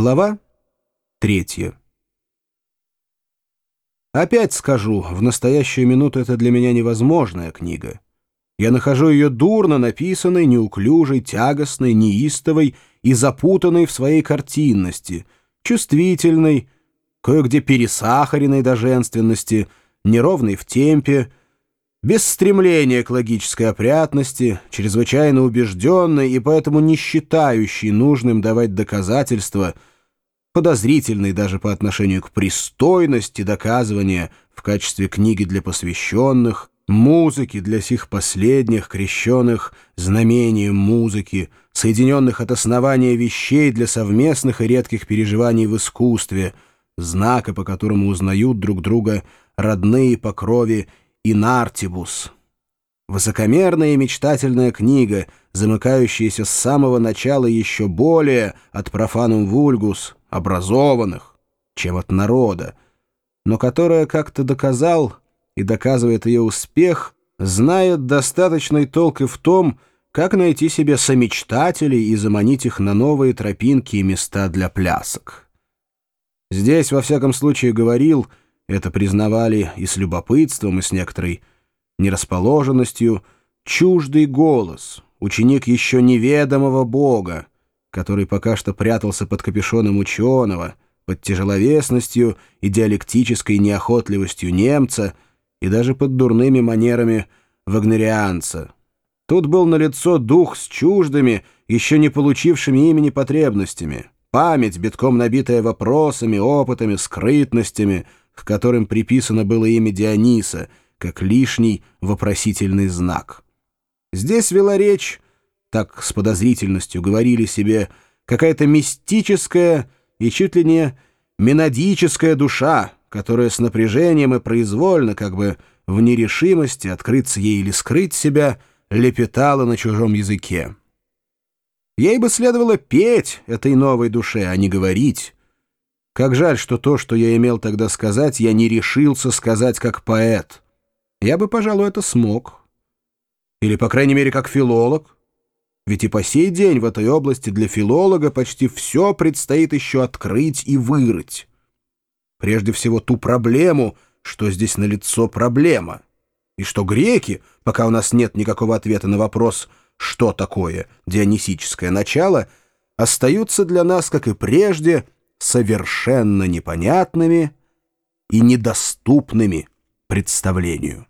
Глава третья. Опять скажу, в настоящую минуту это для меня невозможная книга. Я нахожу ее дурно написанной, неуклюжей, тягостной, неистовой и запутанной в своей картинности, чувствительной, кое-где пересахаренной до женственности, неровной в темпе, без стремления к логической опрятности, чрезвычайно убежденный и поэтому не считающий нужным давать доказательства, подозрительный даже по отношению к пристойности доказывания в качестве книги для посвященных, музыки для сих последних, крещенных знамением музыки, соединенных от основания вещей для совместных и редких переживаний в искусстве, знака, по которому узнают друг друга родные по крови Инартибус. Высокомерная и мечтательная книга, замыкающаяся с самого начала еще более от профанум вульгус, образованных, чем от народа, но которая, как-то доказал, и доказывает ее успех, знает достаточный толк и в том, как найти себе самечтателей и заманить их на новые тропинки и места для плясок. Здесь, во всяком случае, говорил — это признавали и с любопытством, и с некоторой нерасположенностью чуждый голос, ученик еще неведомого бога, который пока что прятался под капюшоном ученого, под тяжеловесностью и диалектической неохотливостью немца и даже под дурными манерами вагнерианца. Тут был налицо дух с чуждыми, еще не получившими имени потребностями, память, битком набитая вопросами, опытами, скрытностями — к которым приписано было имя Диониса, как лишний вопросительный знак. Здесь вела речь, так с подозрительностью говорили себе, какая-то мистическая и чуть ли не менодическая душа, которая с напряжением и произвольно, как бы в нерешимости открыться ей или скрыть себя, лепетала на чужом языке. Ей бы следовало петь этой новой душе, а не говорить, как жаль, что то, что я имел тогда сказать, я не решился сказать как поэт. Я бы, пожалуй, это смог. Или, по крайней мере, как филолог. Ведь и по сей день в этой области для филолога почти все предстоит еще открыть и вырыть. Прежде всего ту проблему, что здесь налицо проблема. И что греки, пока у нас нет никакого ответа на вопрос, что такое дионисическое начало, остаются для нас, как и прежде, совершенно непонятными и недоступными представлению.